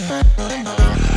i don't Yeah.